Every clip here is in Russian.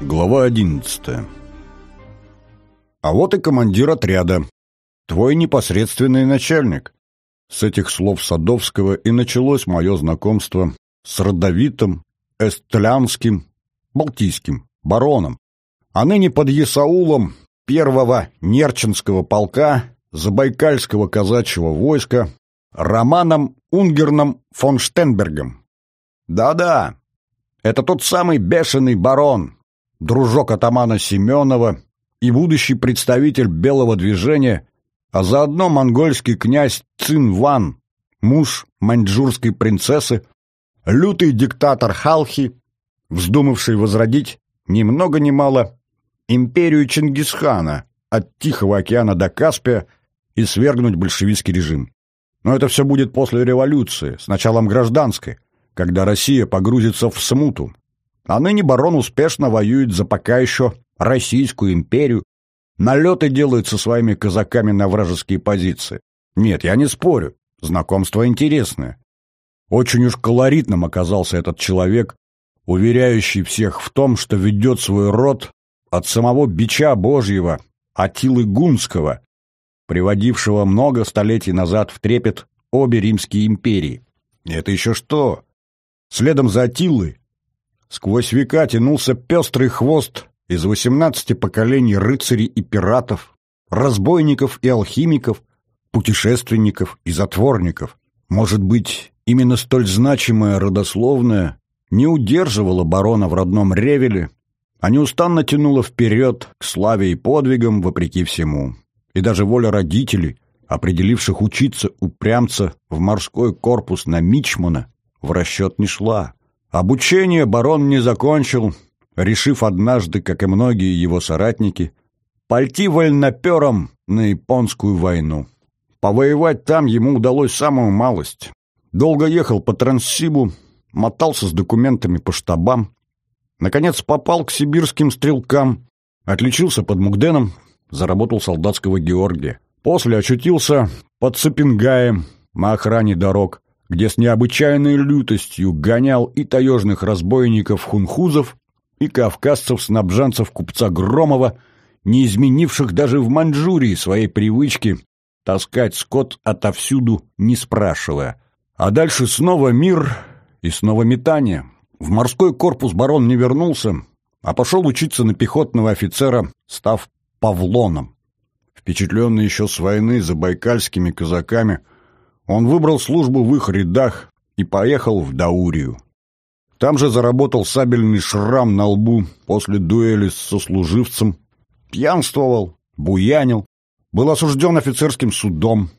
Глава одиннадцатая А вот и командир отряда. Твой непосредственный начальник. С этих слов Садовского и началось мое знакомство с родовитым, эстлянским, балтийским бароном, а ныне под Есаулом первого Нерчинского полка Забайкальского казачьего войска Романом Унгерном фон Штенбергом. Да-да, это тот самый бешеный барон, дружок атамана Семенова и будущий представитель белого движения, а заодно монгольский князь Цин Ван, муж маньчжурской принцессы, лютый диктатор Халхи, вздумавший возродить ни много ни мало империю Чингисхана от Тихого океана до Каспия и свергнуть большевистский режим. Но это все будет после революции, с началом гражданской, когда Россия погрузится в смуту, а ныне барон успешно воюет за пока еще Российскую империю, налеты делает со своими казаками на вражеские позиции. Нет, я не спорю, знакомство интересное. Очень уж колоритным оказался этот человек, уверяющий всех в том, что ведет свой род от самого бича Божьего, Атилы Гунского, приводившего много столетий назад в трепет обе римские империи. Это еще что? Следом за Атилой Сквозь века тянулся пестрый хвост из восемнадцати поколений рыцарей и пиратов, разбойников и алхимиков, путешественников и затворников. Может быть, именно столь значимая родословная не удерживала барона в родном Ревеле, а неустанно тянула вперед к славе и подвигам вопреки всему. И даже воля родителей, определивших учиться упрямца в морской корпус на Мичмана, в расчет не шла. Обучение барон не закончил, решив однажды, как и многие его соратники, пойти вольнопером на японскую войну. Повоевать там ему удалось самую малость. Долго ехал по Транссибу, мотался с документами по штабам, наконец попал к сибирским стрелкам, отличился под Мугденом, заработал солдатского Георгия. После очутился под Сапингаем на охране дорог, где с необычайной лютостью гонял и таежных разбойников-хунхузов, и кавказцев-снабжанцев купца Громова, не изменивших даже в Маньчжурии своей привычки таскать скот отовсюду, не спрашивая. А дальше снова мир и снова метание. В морской корпус барон не вернулся, а пошел учиться на пехотного офицера, став павлоном. Впечатленный еще с войны за байкальскими казаками, он выбрал службу в их рядах и поехал в Даурию. Там же заработал сабельный шрам на лбу после дуэли с сослуживцем, пьянствовал, буянил, был осужден офицерским судом,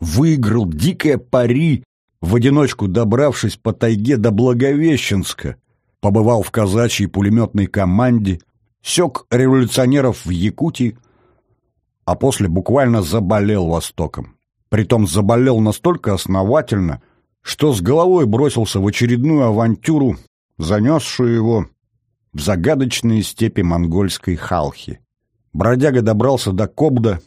выиграл дикое пари, в одиночку добравшись по тайге до Благовещенска, побывал в казачьей пулеметной команде, сёк революционеров в Якутии, а после буквально заболел Востоком. Притом заболел настолько основательно, что с головой бросился в очередную авантюру, занесшую его в загадочные степи монгольской Халхи. Бродяга добрался до Кобда,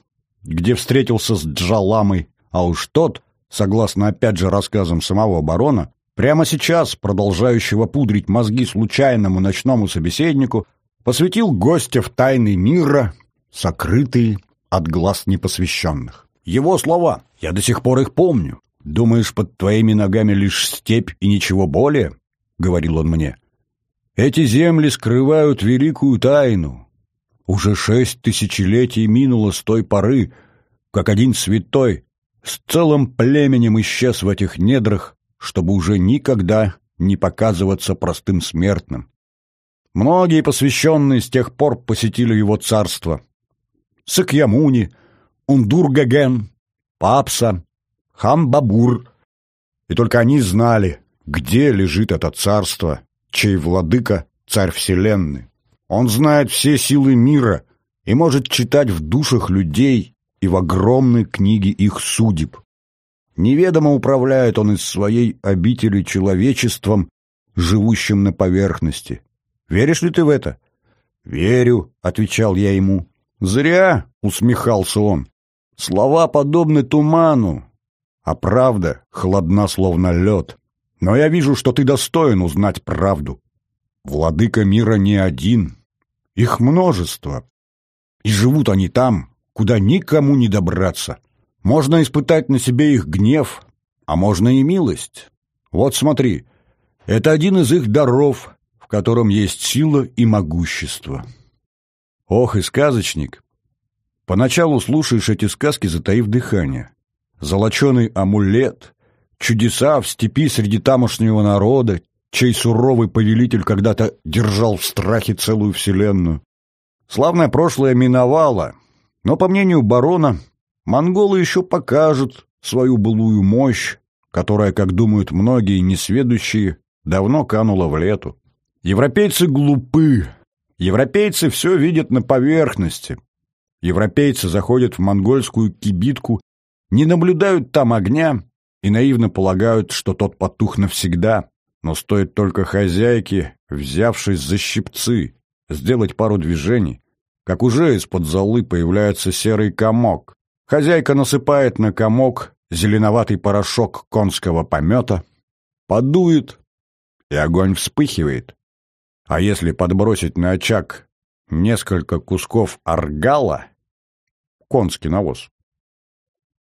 где встретился с Джаламой, а уж тот, согласно опять же рассказам самого барона, прямо сейчас, продолжающего пудрить мозги случайному ночному собеседнику, посвятил гостя в тайны мира, сокрытые от глаз непосвященных. Его слова, я до сих пор их помню. Думаешь, под твоими ногами лишь степь и ничего более? — говорил он мне. Эти земли скрывают великую тайну. Уже шесть тысячелетий минуло с той поры, как один святой с целым племенем исчез в этих недрах, чтобы уже никогда не показываться простым смертным. Многие посвященные с тех пор посетили его царство. Сакьямуни, Ундургаген, Папса, Хамбабур. И только они знали, где лежит это царство, чей владыка — царь вселенной. Он знает все силы мира и может читать в душах людей и в огромной книге их судеб. Неведомо управляет он из своей обители человечеством, живущим на поверхности. Веришь ли ты в это? «Верю», — отвечал я ему. «Зря», — усмехался он. Слова подобны туману, а правда холодна, словно лед. Но я вижу, что ты достоин узнать правду. Владыка мира не один. Их множество. И живут они там, куда никому не добраться. Можно испытать на себе их гнев, а можно и милость. Вот смотри, это один из их даров, в котором есть сила и могущество. Ох и сказочник! Поначалу слушаешь эти сказки, затаив дыхание. Золоченый амулет, чудеса в степи среди тамошнего народа, чей суровый повелитель когда-то держал в страхе целую вселенную. Славное прошлое миновало, но, по мнению барона, монголы еще покажут свою былую мощь, которая, как думают многие несведущие, давно канула в лету. Европейцы глупы. Европейцы все видят на поверхности. Европейцы заходят в монгольскую кибитку, не наблюдают там огня и наивно полагают, что тот потух навсегда. Но стоит только хозяйке, взявшись за щипцы, сделать пару движений, как уже из-под золы появляется серый комок. Хозяйка насыпает на комок зеленоватый порошок конского помета, подует, и огонь вспыхивает. А если подбросить на очаг несколько кусков аргала, конский навоз,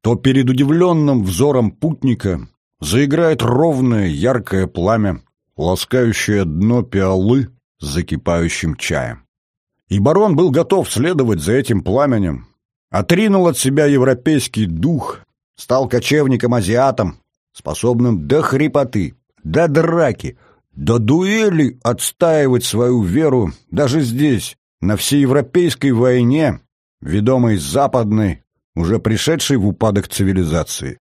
то перед удивленным взором путника заиграет ровное яркое пламя, ласкающее дно пиалы с закипающим чаем. И барон был готов следовать за этим пламенем, отринул от себя европейский дух, стал кочевником-азиатом, способным до хрипоты, до драки, до дуэли отстаивать свою веру даже здесь, на всеевропейской войне, ведомой западной, уже пришедшей в упадок цивилизации.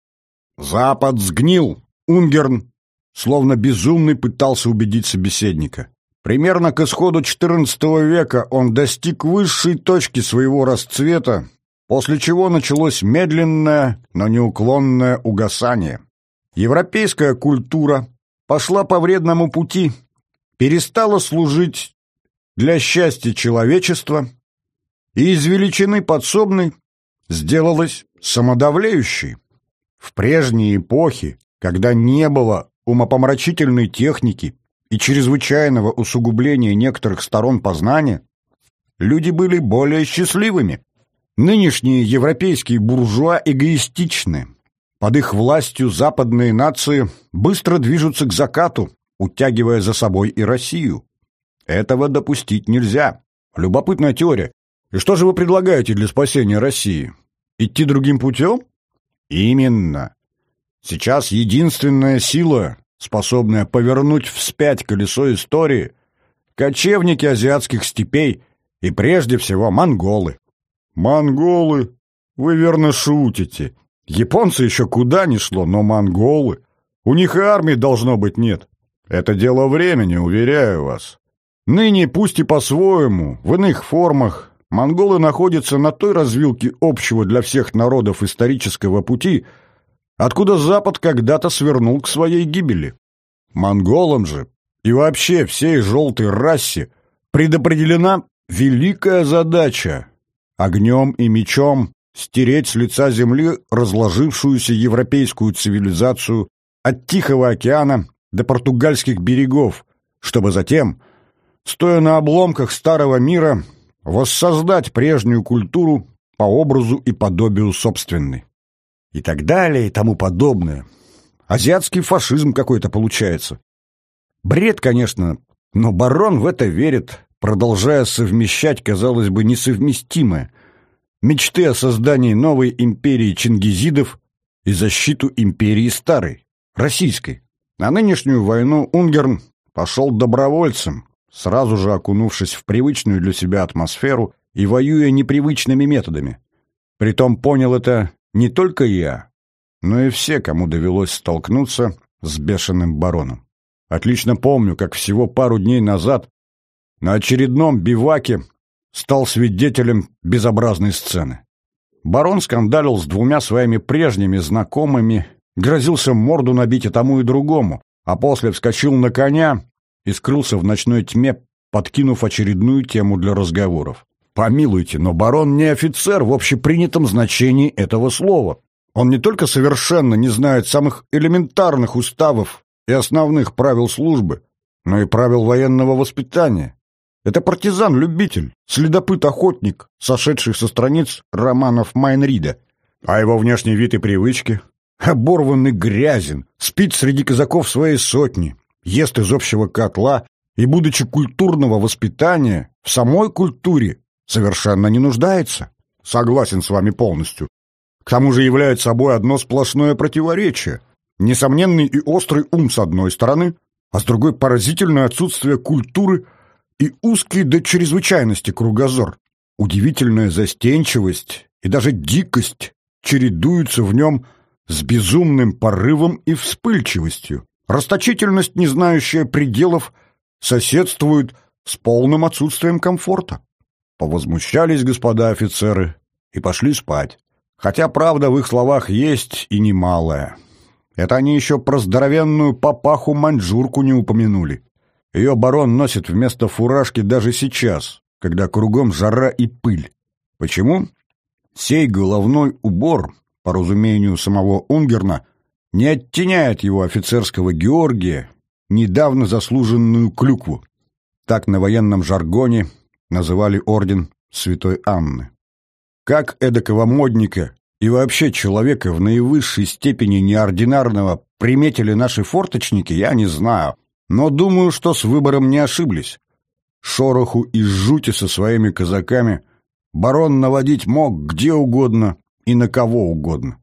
Запад сгнил, Унгерн, словно безумный, пытался убедить собеседника. Примерно к исходу XIV века он достиг высшей точки своего расцвета, после чего началось медленное, но неуклонное угасание. Европейская культура пошла по вредному пути, перестала служить для счастья человечества и из величины подсобной сделалась самодавлеющей. В прежние эпохи, когда не было умопомрачительной техники и чрезвычайного усугубления некоторых сторон познания, люди были более счастливыми. Нынешние европейские буржуа эгоистичны. Под их властью западные нации быстро движутся к закату, утягивая за собой и Россию. Этого допустить нельзя. Любопытная теория. И что же вы предлагаете для спасения России? Идти другим путем? Именно. Сейчас единственная сила, способная повернуть вспять колесо истории, кочевники азиатских степей и прежде всего монголы. Монголы? Вы верно шутите. Японцы еще куда ни шло, но монголы? У них и армии должно быть нет. Это дело времени, уверяю вас. Ныне, пусть и по-своему, в иных формах, монголы находятся на той развилке общего для всех народов исторического пути, откуда Запад когда-то свернул к своей гибели. Монголам же и вообще всей желтой расе предопределена великая задача — огнем и мечом стереть с лица земли разложившуюся европейскую цивилизацию от Тихого океана до португальских берегов, чтобы затем, стоя на обломках старого мира, воссоздать прежнюю культуру по образу и подобию собственной. И так далее, и тому подобное. Азиатский фашизм какой-то получается. Бред, конечно, но барон в это верит, продолжая совмещать, казалось бы, несовместимое. Мечты о создании новой империи чингизидов и защиту империи старой, российской. На нынешнюю войну Унгерн пошел добровольцем, сразу же окунувшись в привычную для себя атмосферу и воюя непривычными методами. Притом понял это не только я, но и все, кому довелось столкнуться с бешеным бароном. Отлично помню, как всего пару дней назад на очередном биваке стал свидетелем безобразной сцены. Барон скандалил с двумя своими прежними знакомыми, грозился морду набить и тому, и другому, а после вскочил на коня и скрылся в ночной тьме, подкинув очередную тему для разговоров. Помилуйте, но барон не офицер в общепринятом значении этого слова. Он не только совершенно не знает самых элементарных уставов и основных правил службы, но и правил военного воспитания. Это партизан-любитель, следопыт-охотник, сошедший со страниц романов Майнрида. А его внешний вид и привычки? Оборванный грязен, спит среди казаков своей сотни, ест из общего котла и, будучи культурного воспитания, в самой культуре совершенно не нуждается. Согласен с вами полностью. К тому же является собой одно сплошное противоречие. Несомненный и острый ум с одной стороны, а с другой поразительное отсутствие культуры и узкий до чрезвычайности кругозор. Удивительная застенчивость и даже дикость чередуются в нем с безумным порывом и вспыльчивостью. Расточительность, не знающая пределов, соседствует с полным отсутствием комфорта. Повозмущались господа офицеры и пошли спать. Хотя правда в их словах есть и немалая. Это они еще про здоровенную папаху-маньчжурку не упомянули. Ее барон носит вместо фуражки даже сейчас, когда кругом жара и пыль. Почему? Сей головной убор, по разумению самого Унгерна, не оттеняет его офицерского Георгия, недавно заслуженную клюкву. Так на военном жаргоне называли орден Святой Анны. Как эдакого модника и вообще человека в наивысшей степени неординарного приметили наши форточники, я не знаю, но думаю, что с выбором не ошиблись. Шороху и жути со своими казаками барон наводить мог где угодно и на кого угодно.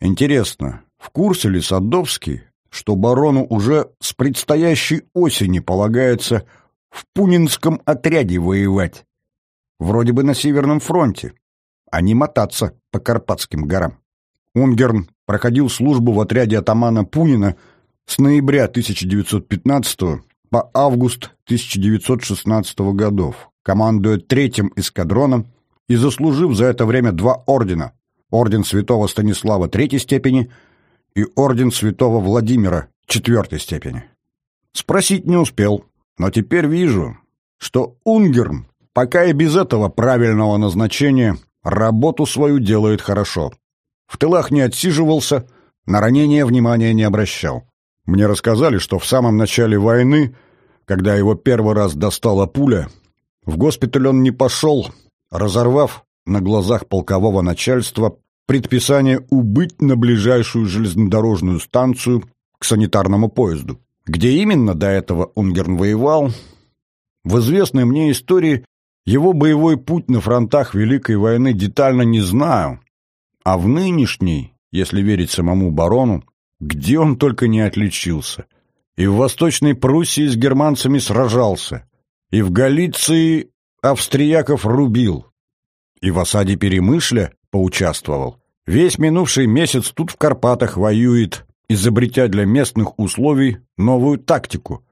Интересно, в курсе ли Садовский, что барону уже с предстоящей осени полагается в Пунинском отряде воевать? Вроде бы на Северном фронте, а не мотаться по Карпатским горам. Унгерн проходил службу в отряде атамана Пунина с ноября 1915 по август 1916 годов, командуя третьим эскадроном и заслужив за это время два ордена – орден святого Станислава третьей степени и орден святого Владимира четвертой степени. Спросить не успел, но теперь вижу, что Унгерн пока и без этого правильного назначения работу свою делает хорошо. В тылах не отсиживался, на ранения внимания не обращал. Мне рассказали, что в самом начале войны, когда его первый раз достала пуля, в госпиталь он не пошел, разорвав на глазах полкового начальства предписание убыть на ближайшую железнодорожную станцию к санитарному поезду. Где именно до этого Унгерн воевал? В известной мне истории его боевой путь на фронтах Великой войны детально не знаю, а в нынешней, если верить самому барону, где он только не отличился. И в Восточной Пруссии с германцами сражался, и в Галиции австрияков рубил, и в осаде Перемышля поучаствовал. Весь минувший месяц тут в Карпатах воюет, изобретя для местных условий новую тактику.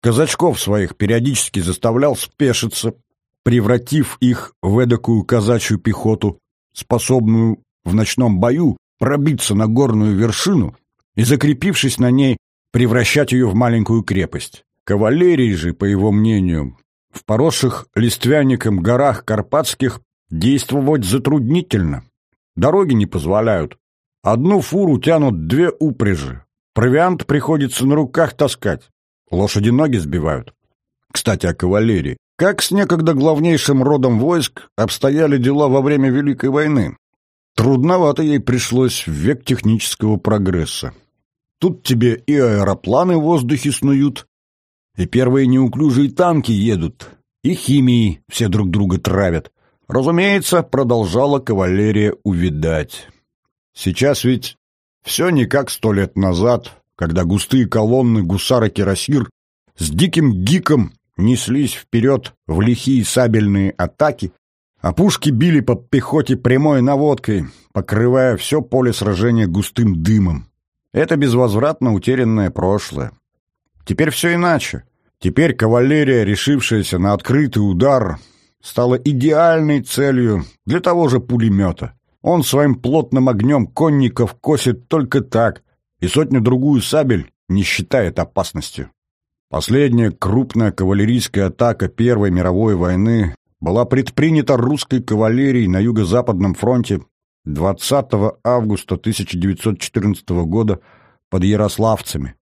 Казачков своих периодически заставлял спешиться, превратив их в эдакую казачью пехоту, способную в ночном бою пробиться на горную вершину и, закрепившись на ней, превращать ее в маленькую крепость. Кавалерии же, по его мнению, в поросших листвяником горах Карпатских действовать затруднительно. Дороги не позволяют. Одну фуру тянут две упряжи. Провиант приходится на руках таскать. Лошади ноги сбивают. Кстати, о кавалерии. Как с некогда главнейшим родом войск обстояли дела во время Великой войны? Трудновато ей пришлось в век технического прогресса. Тут тебе и аэропланы в воздухе снуют, и первые неуклюжие танки едут, и химии все друг друга травят. Разумеется, продолжала кавалерия увидать. Сейчас ведь все не как сто лет назад, когда густые колонны гусара-кирасир с диким гиком неслись вперед в лихие сабельные атаки, а пушки били по пехоте прямой наводкой, покрывая все поле сражения густым дымом. Это безвозвратно утерянное прошлое. Теперь все иначе. Теперь кавалерия, решившаяся на открытый удар, стала идеальной целью для того же пулемета. Он своим плотным огнем конников косит только так, и сотню-другую сабель не считает опасностью. Последняя крупная кавалерийская атака Первой мировой войны была предпринята русской кавалерией на Юго-Западном фронте 20 августа 1914 года под Ярославцами.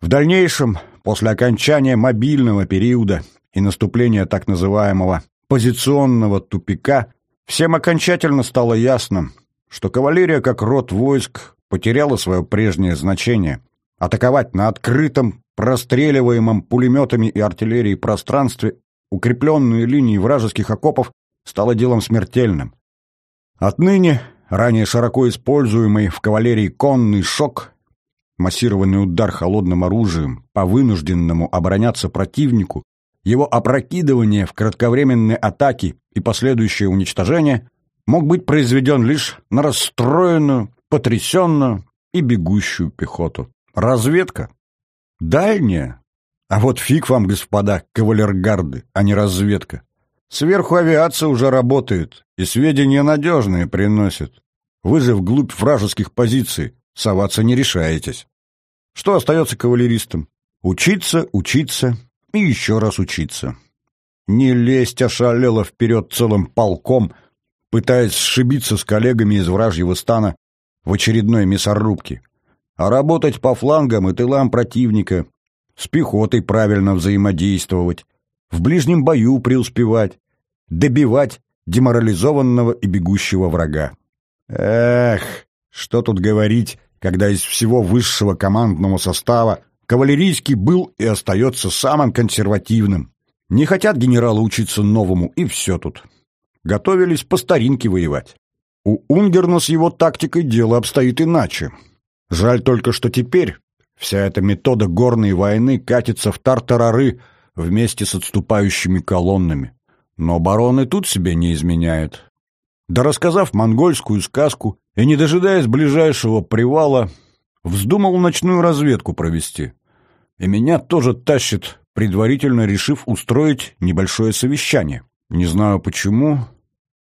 В дальнейшем, после окончания мобильного периода и наступления так называемого позиционного тупика, всем окончательно стало ясно, что кавалерия как род войск потеряла свое прежнее значение. Атаковать на открытом, простреливаемом пулеметами и артиллерией пространстве укрепленные линии вражеских окопов стало делом смертельным. Отныне ранее широко используемый в кавалерии конный шок, массированный удар холодным оружием по вынужденному обороняться противнику, его опрокидывание в кратковременные атаки и последующее уничтожение мог быть произведен лишь на расстроенную, потрясенную и бегущую пехоту. Разведка. Дальняя. А вот фиг вам, господа, кавалергарды, а не разведка. Сверху авиация уже работает, и сведения надежные приносит. Вы же вглубь вражеских позиций соваться не решаетесь. Что остается кавалеристам? Учиться, учиться и еще раз учиться. Не лезть ошалело вперед целым полком, пытаясь сшибиться с коллегами из вражьего стана в очередной мясорубке, а работать по флангам и тылам противника, с пехотой правильно взаимодействовать, в ближнем бою преуспевать, добивать деморализованного и бегущего врага. Эх, что тут говорить, когда из всего высшего командного состава кавалерийский был и остается самым консервативным. Не хотят генералы учиться новому, и все тут. Готовились по старинке воевать. У Унгерна с его тактикой дело обстоит иначе. Жаль только, что теперь вся эта метода горной войны катится в тартарары вместе с отступающими колоннами. Но барон и тут себе не изменяет. Да рассказав монгольскую сказку и не дожидаясь ближайшего привала, вздумал ночную разведку провести. И меня тоже тащит, предварительно решив устроить небольшое совещание. Не знаю почему,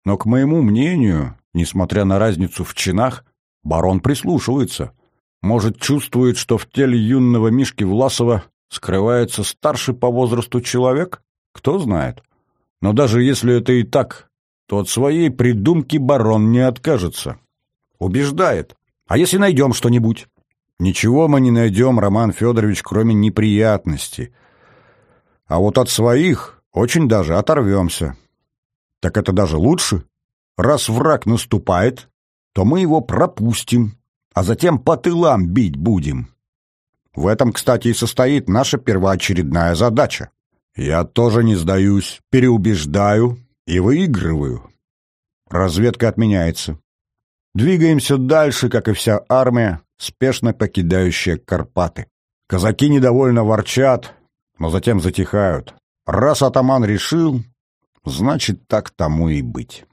но, к моему мнению, несмотря на разницу в чинах, барон прислушивается. Может, чувствует, что в теле юного Мишки Власова скрывается старший по возрасту человек? Кто знает. Но даже если это и так, то от своей придумки барон не откажется. Убеждает. А если найдем что-нибудь? Ничего мы не найдем, Роман Федорович, кроме неприятностей. А вот от своих очень даже оторвемся. Так это даже лучше. Раз враг наступает, то мы его пропустим, а затем по тылам бить будем. В этом, кстати, и состоит наша первоочередная задача. Я тоже не сдаюсь, переубеждаю и выигрываю. Разведка отменяется. Двигаемся дальше, как и вся армия, спешно покидающая Карпаты. Казаки недовольно ворчат, но затем затихают. Раз атаман решил, значит, так тому и быть.